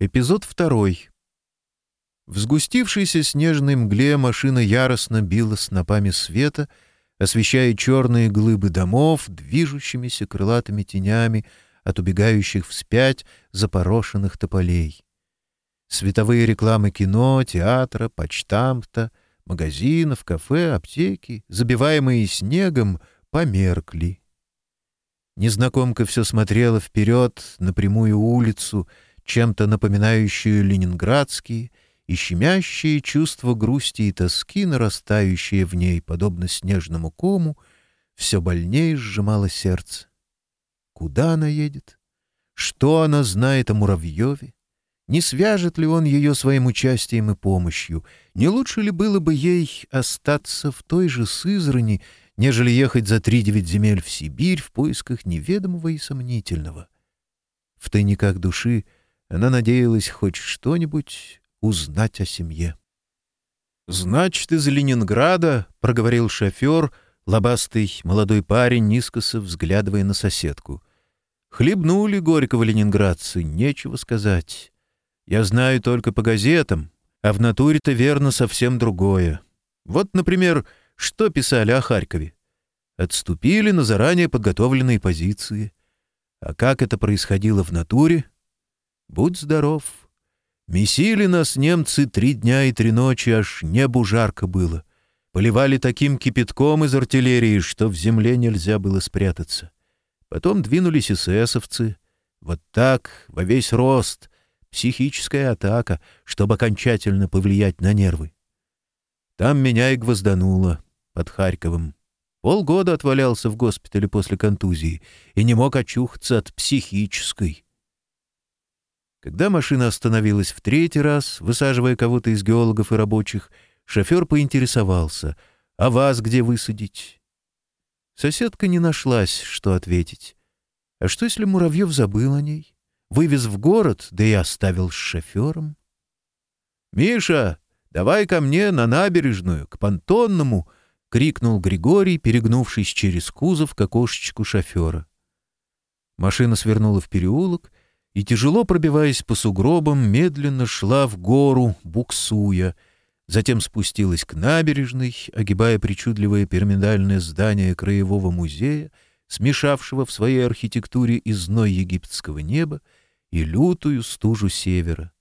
Эпизод второй. В сгустившейся снежной мгле машина яростно била снопами света, освещая черные глыбы домов движущимися крылатыми тенями от убегающих вспять запорошенных тополей. Световые рекламы кино, театра, почтамта, магазинов, кафе, аптеки, забиваемые снегом, померкли. Незнакомка все смотрела вперед на прямую улицу — чем-то напоминающую ленинградские, и щемящее чувство грусти и тоски, нарастающее в ней, подобно снежному кому, все больнее сжимало сердце. Куда она едет? Что она знает о Муравьеве? Не свяжет ли он ее своим участием и помощью? Не лучше ли было бы ей остаться в той же Сызрани, нежели ехать за три-девять земель в Сибирь в поисках неведомого и сомнительного? В тайниках души — она надеялась хоть что-нибудь узнать о семье. «Значит, из Ленинграда», — проговорил шофер, лобастый молодой парень, низкосо взглядывая на соседку. «Хлебнули горького ленинградцы, нечего сказать. Я знаю только по газетам, а в натуре-то верно совсем другое. Вот, например, что писали о Харькове. Отступили на заранее подготовленные позиции. А как это происходило в натуре — Будь здоров. Месили нас немцы три дня и три ночи, аж небу жарко было. Поливали таким кипятком из артиллерии, что в земле нельзя было спрятаться. Потом двинулись эсэсовцы. Вот так, во весь рост. Психическая атака, чтобы окончательно повлиять на нервы. Там меня и гвоздануло под Харьковом. Полгода отвалялся в госпитале после контузии и не мог очухаться от психической. Когда машина остановилась в третий раз, высаживая кого-то из геологов и рабочих, шофер поинтересовался, «А вас где высадить?» Соседка не нашлась, что ответить. А что, если Муравьев забыл о ней? Вывез в город, да и оставил с шофером? «Миша, давай ко мне на набережную, к понтонному!» — крикнул Григорий, перегнувшись через кузов к окошечку шофера. Машина свернула в переулок — и, тяжело пробиваясь по сугробам, медленно шла в гору, буксуя, затем спустилась к набережной, огибая причудливое пирамидальное здание Краевого музея, смешавшего в своей архитектуре и египетского неба и лютую стужу севера.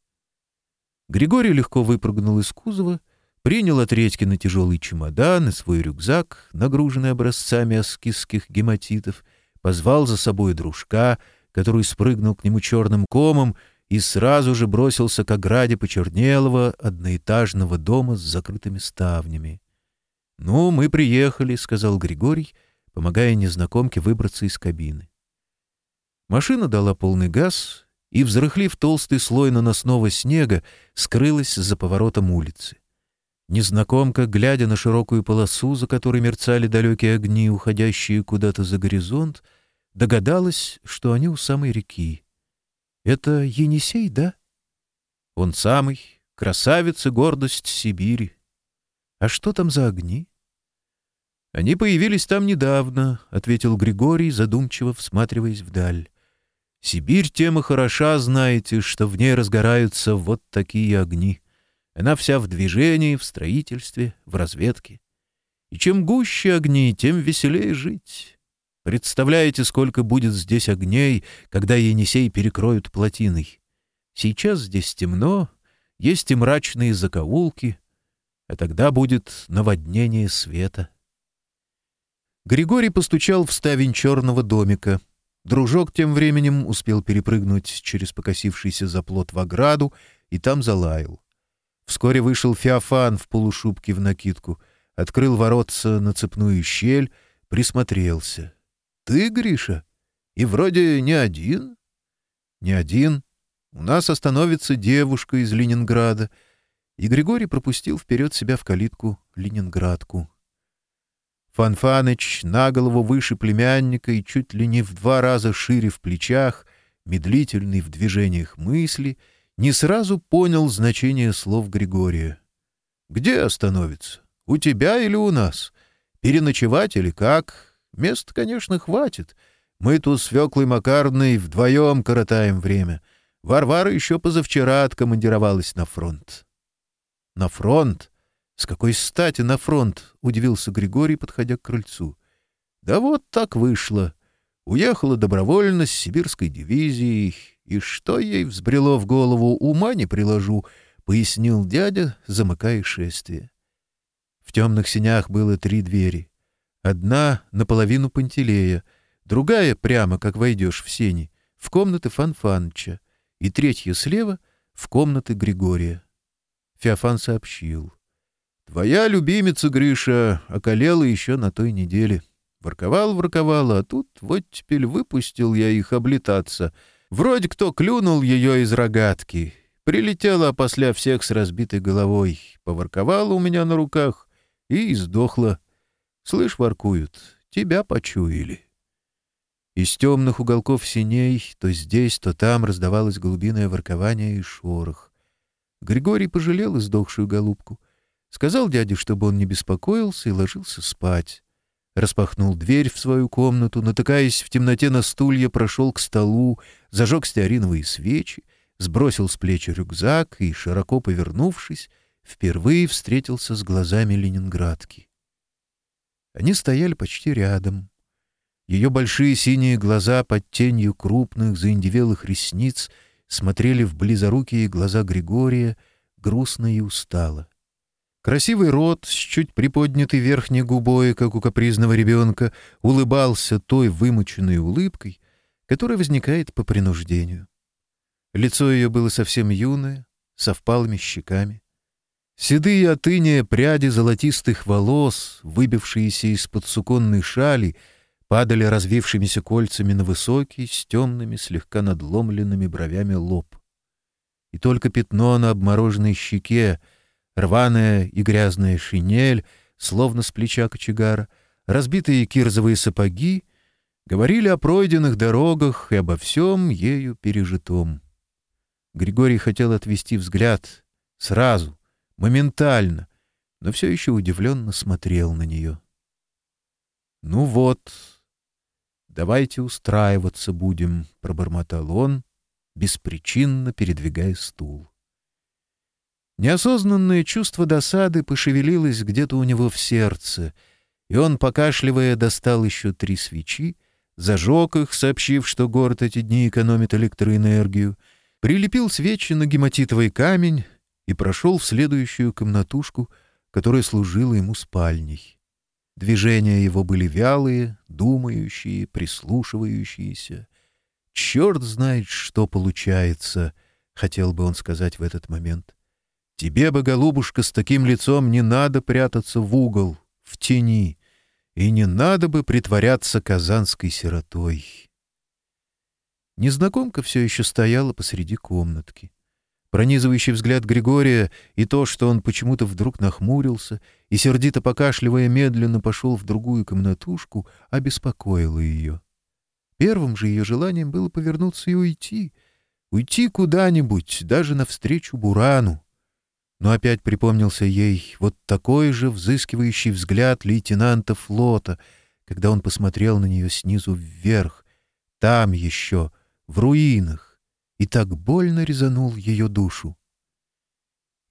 Григорий легко выпрыгнул из кузова, принял от Редькина тяжелый чемодан и свой рюкзак, нагруженный образцами аскистских гематитов, позвал за собой дружка — который спрыгнул к нему черным комом и сразу же бросился к ограде почернелого одноэтажного дома с закрытыми ставнями. — Ну, мы приехали, — сказал Григорий, помогая незнакомке выбраться из кабины. Машина дала полный газ и, взрыхлив толстый слой наносного снега, скрылась за поворотом улицы. Незнакомка, глядя на широкую полосу, за которой мерцали далекие огни, уходящие куда-то за горизонт, — догадалась, что они у самой реки. «Это Енисей, да?» «Он самый, красавец и гордость Сибири. А что там за огни?» «Они появились там недавно», — ответил Григорий, задумчиво всматриваясь вдаль. «Сибирь тема хороша, знаете, что в ней разгораются вот такие огни. Она вся в движении, в строительстве, в разведке. И чем гуще огни, тем веселее жить. Представляете, сколько будет здесь огней, когда Енисей перекроют плотиной? Сейчас здесь темно, есть и мрачные закоулки, а тогда будет наводнение света. Григорий постучал в ставень черного домика. Дружок тем временем успел перепрыгнуть через покосившийся заплот в ограду и там залаял. Вскоре вышел Феофан в полушубке в накидку, открыл воротца на цепную щель, присмотрелся — «Ты, Гриша? И вроде не один?» «Не один. У нас остановится девушка из Ленинграда». И Григорий пропустил вперед себя в калитку ленинградку. Фанфаныч, на голову выше племянника и чуть ли не в два раза шире в плечах, медлительный в движениях мысли, не сразу понял значение слов Григория. «Где остановится? У тебя или у нас? Переночевать или как? Мест, конечно, хватит. Мы тут с Фёклой Макарной вдвоем коротаем время. Варвара еще позавчера откомандировалась на фронт. — На фронт? С какой стати на фронт? — удивился Григорий, подходя к крыльцу. — Да вот так вышло. Уехала добровольно с сибирской дивизией, и что ей взбрело в голову, ума не приложу, — пояснил дядя, замыкая шествие. В темных синях было три двери. Одна наполовину Пантелея, другая прямо, как войдешь в сени, в комнаты Фанфанча, и третья слева — в комнаты Григория. Феофан сообщил. «Твоя любимица, Гриша, околела еще на той неделе. Ворковал-ворковала, а тут вот теперь выпустил я их облетаться. Вроде кто клюнул ее из рогатки. Прилетела после всех с разбитой головой, поворковала у меня на руках и издохла». Слышь, воркуют, тебя почуяли. Из темных уголков синей то здесь, то там раздавалось голубиное воркование и шорох. Григорий пожалел издохшую голубку. Сказал дяде, чтобы он не беспокоился, и ложился спать. Распахнул дверь в свою комнату, натыкаясь в темноте на стулья, прошел к столу, зажег стеариновые свечи, сбросил с плечи рюкзак и, широко повернувшись, впервые встретился с глазами ленинградки. Они стояли почти рядом. Ее большие синие глаза под тенью крупных заиндевелых ресниц смотрели в близорукие глаза Григория, грустно и устало. Красивый рот с чуть приподнятой верхней губой, как у капризного ребенка, улыбался той вымученной улыбкой, которая возникает по принуждению. Лицо ее было совсем юное, со впалыми щеками. Седые отыни пряди золотистых волос, выбившиеся из-под суконной шали, падали развившимися кольцами на высокий, с темными, слегка надломленными бровями лоб. И только пятно на обмороженной щеке, рваная и грязная шинель, словно с плеча кочегара, разбитые кирзовые сапоги, говорили о пройденных дорогах и обо всем ею пережитом. Григорий хотел отвести взгляд сразу, моментально, но все еще удивленно смотрел на нее. «Ну вот, давайте устраиваться будем», — пробормотал он, беспричинно передвигая стул. Неосознанное чувство досады пошевелилось где-то у него в сердце, и он, покашливая, достал еще три свечи, зажег их, сообщив, что город эти дни экономит электроэнергию, прилепил свечи на гематитовый камень и прошел в следующую комнатушку, которая служила ему спальней. Движения его были вялые, думающие, прислушивающиеся. «Черт знает, что получается», — хотел бы он сказать в этот момент. «Тебе бы, голубушка, с таким лицом не надо прятаться в угол, в тени, и не надо бы притворяться казанской сиротой». Незнакомка все еще стояла посреди комнатки. Пронизывающий взгляд Григория и то, что он почему-то вдруг нахмурился и, сердито покашливая, медленно пошел в другую комнатушку, обеспокоило ее. Первым же ее желанием было повернуться и уйти. Уйти куда-нибудь, даже навстречу Бурану. Но опять припомнился ей вот такой же взыскивающий взгляд лейтенанта флота, когда он посмотрел на нее снизу вверх, там еще, в руинах и так больно резанул ее душу.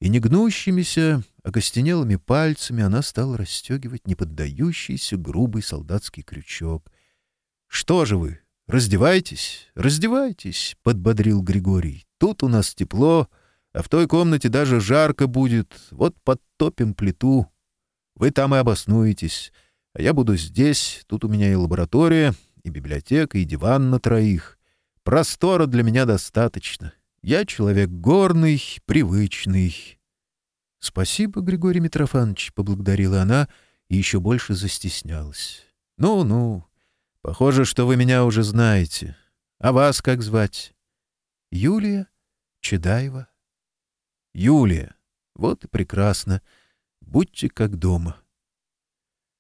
И негнущимися, окостенелыми а пальцами она стала расстегивать неподдающийся грубый солдатский крючок. — Что же вы, раздевайтесь, раздевайтесь, — подбодрил Григорий. — Тут у нас тепло, а в той комнате даже жарко будет. Вот подтопим плиту. Вы там и обоснуетесь, а я буду здесь, тут у меня и лаборатория, и библиотека, и диван на троих. Простора для меня достаточно. Я человек горный, привычный. — Спасибо, Григорий Митрофанович, — поблагодарила она и еще больше застеснялась. «Ну, — Ну-ну, похоже, что вы меня уже знаете. А вас как звать? — Юлия Чедаева. — Юлия, вот и прекрасно. Будьте как дома.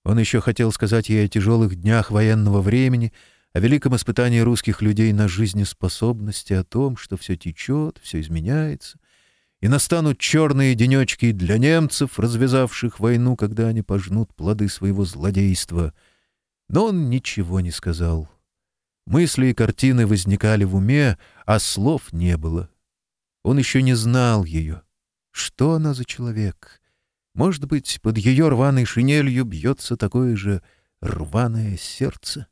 Он еще хотел сказать ей о тяжелых днях военного времени — о великом испытании русских людей на жизнеспособности, о том, что все течет, все изменяется, и настанут черные денечки для немцев, развязавших войну, когда они пожнут плоды своего злодейства. Но он ничего не сказал. Мысли и картины возникали в уме, а слов не было. Он еще не знал ее. Что она за человек? Может быть, под ее рваной шинелью бьется такое же рваное сердце?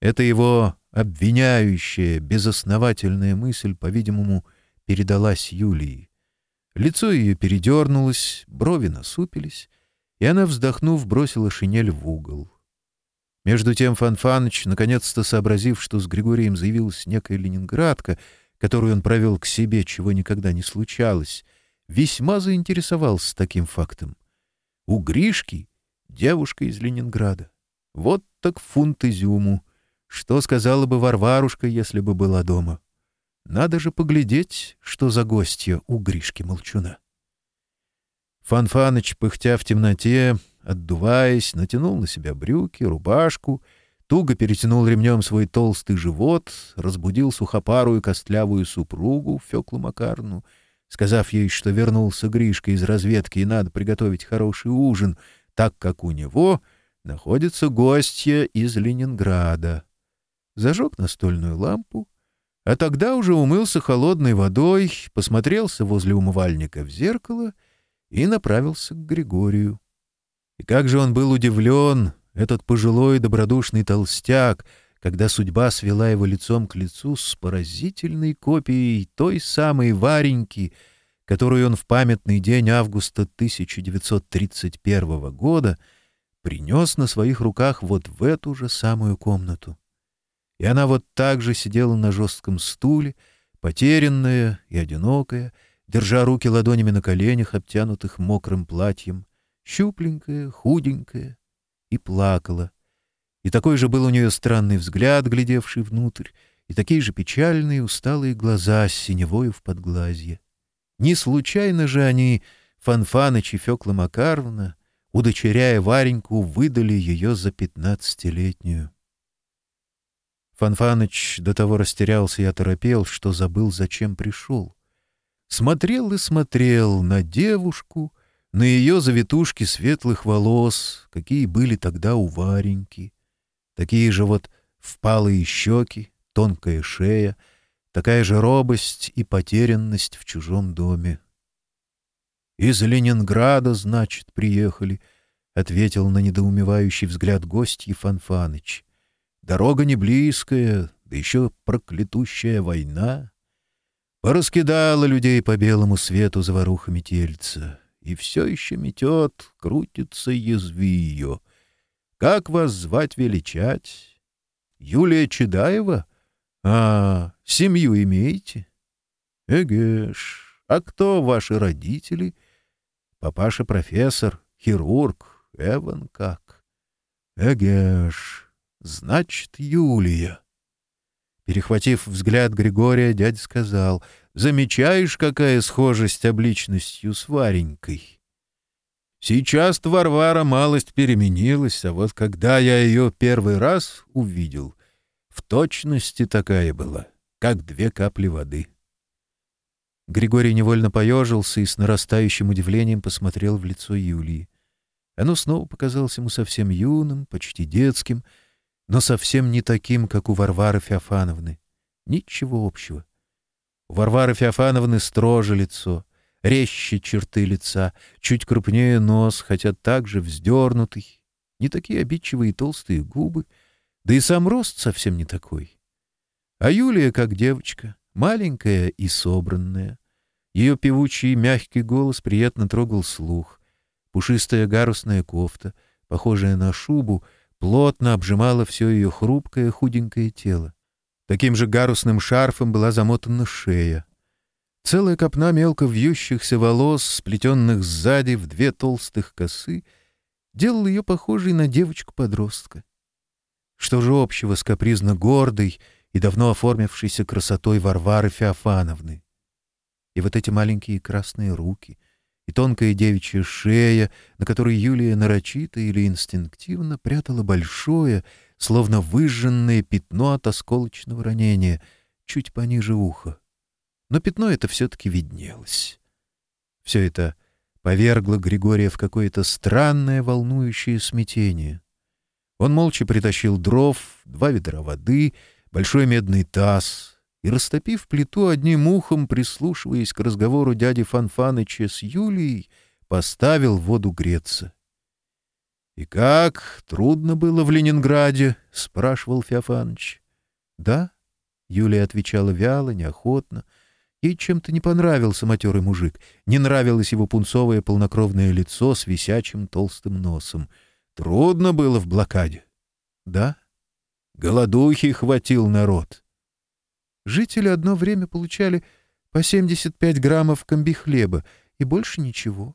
Это его обвиняющая, безосновательная мысль, по-видимому, передалась Юлии. Лицо ее передернулось, брови насупились, и она, вздохнув, бросила шинель в угол. Между тем Фанфаныч, наконец-то сообразив, что с Григорием заявилась некая ленинградка, которую он провел к себе, чего никогда не случалось, весьма заинтересовался таким фактом. У Гришки девушка из Ленинграда. Вот так фунт изюму — что сказала бы Варварушка, если бы была дома? Надо же поглядеть, что за гостья у Гришки Молчуна. Фанфаныч, пыхтя в темноте, отдуваясь, натянул на себя брюки, рубашку, туго перетянул ремнем свой толстый живот, разбудил сухопарую костлявую супругу Феклу Макарну, сказав ей, что вернулся Гришка из разведки и надо приготовить хороший ужин, так как у него находится гостья из Ленинграда зажег настольную лампу, а тогда уже умылся холодной водой, посмотрелся возле умывальника в зеркало и направился к Григорию. И как же он был удивлен, этот пожилой добродушный толстяк, когда судьба свела его лицом к лицу с поразительной копией той самой Вареньки, которую он в памятный день августа 1931 года принес на своих руках вот в эту же самую комнату и она вот так же сидела на жестком стуле, потерянная и одинокая, держа руки ладонями на коленях, обтянутых мокрым платьем, щупленькая, худенькая, и плакала. И такой же был у нее странный взгляд, глядевший внутрь, и такие же печальные усталые глаза с синевою в подглазье. Не случайно же они, Фанфаныч и Фёкла Макаровна, удочеряя Вареньку, выдали ее за пятнадцатилетнюю. Фанфаныч до того растерялся и оторопел, что забыл, зачем пришел. Смотрел и смотрел на девушку, на ее завитушки светлых волос, какие были тогда у Вареньки. Такие же вот впалые щеки, тонкая шея, такая же робость и потерянность в чужом доме. «Из Ленинграда, значит, приехали», — ответил на недоумевающий взгляд гостьи Фанфаныч дорога не близкая, да еще проклятущая война. Пораскидала людей по белому свету заваруха метельца, и все еще метет, крутится язви ее. Как вас звать величать? Юлия Чедаева? А, семью имеете? Эгеш, а кто ваши родители? Папаша профессор, хирург, эван как. Эгеш, Значит, Юлия. Перехватив взгляд Григория, дядя сказал, «Замечаешь, какая схожесть обличностью с Варенькой?» Сейчас Варвара малость переменилась, а вот когда я ее первый раз увидел, в точности такая была, как две капли воды. Григорий невольно поежился и с нарастающим удивлением посмотрел в лицо Юлии. Оно снова показалось ему совсем юным, почти детским — но совсем не таким, как у Варвары Феофановны. Ничего общего. У Варвары Феофановны строже лицо, резче черты лица, чуть крупнее нос, хотя также вздернутый, не такие обидчивые и толстые губы, да и сам рост совсем не такой. А Юлия, как девочка, маленькая и собранная. Ее певучий мягкий голос приятно трогал слух. Пушистая гарусная кофта, похожая на шубу — плотно обжимала все ее хрупкое худенькое тело. Таким же гарусным шарфом была замотана шея. Целая копна мелко вьющихся волос, сплетенных сзади в две толстых косы, делал ее похожей на девочку-подростка. Что же общего с капризно гордой и давно оформившейся красотой Варвары Феофановны? И вот эти маленькие красные руки — и тонкая девичья шея, на которой Юлия нарочито или инстинктивно прятала большое, словно выжженное пятно от осколочного ранения, чуть пониже уха. Но пятно это все-таки виднелось. Все это повергло Григория в какое-то странное волнующее смятение. Он молча притащил дров, два ведра воды, большой медный таз, и, растопив плиту одним ухом, прислушиваясь к разговору дяди Фанфаныча с Юлией, поставил воду греться. — И как? Трудно было в Ленинграде? — спрашивал Феофаныч. — Да, — Юлия отвечала вяло, неохотно. Ей чем-то не понравился матерый мужик, не нравилось его пунцовое полнокровное лицо с висячим толстым носом. Трудно было в блокаде. — Да. — Голодухи хватил народ. — Жители одно время получали по 75 граммов комби хлеба и больше ничего.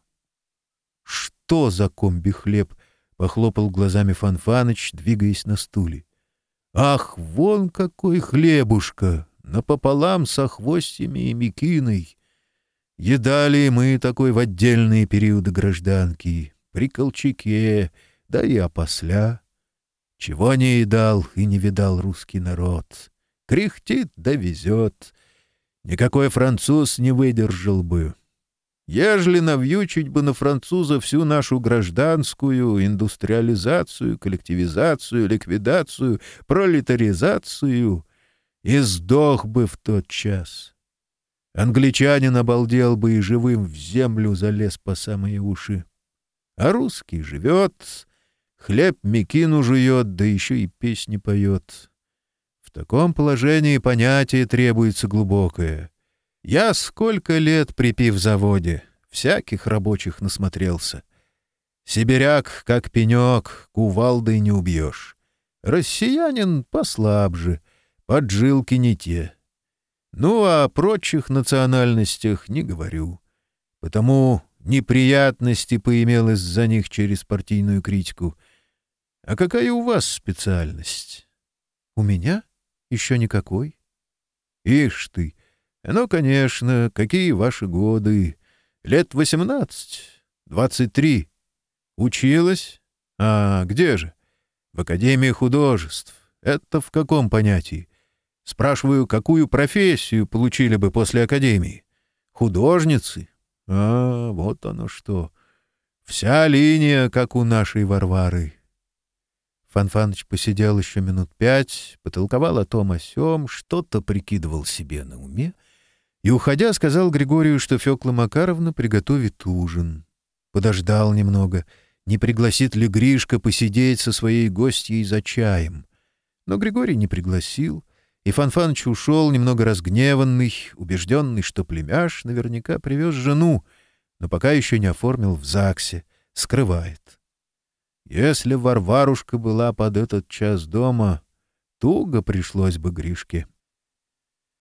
«Что за комби хлеб?» — похлопал глазами Фанфаныч, двигаясь на стуле. «Ах, вон какой хлебушка! Напополам со хвостями и мекиной! Едали мы такой в отдельные периоды гражданки, при Колчаке, да и опосля. Чего не едал и не видал русский народ!» кряхтит да везет. Никакой француз не выдержал бы. Ежели навьючить бы на француза всю нашу гражданскую индустриализацию, коллективизацию, ликвидацию, пролетаризацию, и сдох бы в тот час. Англичанин обалдел бы и живым в землю залез по самые уши. А русский живет, хлеб мекину жует, да еще и песни поет таком положении понятие требуется глубокое. Я сколько лет припив заводе, всяких рабочих насмотрелся. Сибиряк, как пенек, кувалдой не убьешь. Россиянин послабже, поджилки не те. Ну, а о прочих национальностях не говорю. Потому неприятности поимел из-за них через партийную критику. А какая у вас специальность? — У меня? — еще никакой. Ишь ты! Ну, конечно, какие ваши годы! Лет восемнадцать, двадцать три. Училась? А где же? В Академии художеств. Это в каком понятии? Спрашиваю, какую профессию получили бы после Академии? Художницы? А, вот оно что. Вся линия, как у нашей Варвары. Фанфаныч посидел еще минут пять, потолковал о том о сём, что-то прикидывал себе на уме и, уходя, сказал Григорию, что Фёкла Макаровна приготовит ужин. Подождал немного, не пригласит ли Гришка посидеть со своей гостьей за чаем. Но Григорий не пригласил, и Фанфаныч ушел немного разгневанный, убежденный, что племяш наверняка привез жену, но пока еще не оформил в ЗАГСе, скрывает. Если Варварушка была под этот час дома, туго пришлось бы Гришке.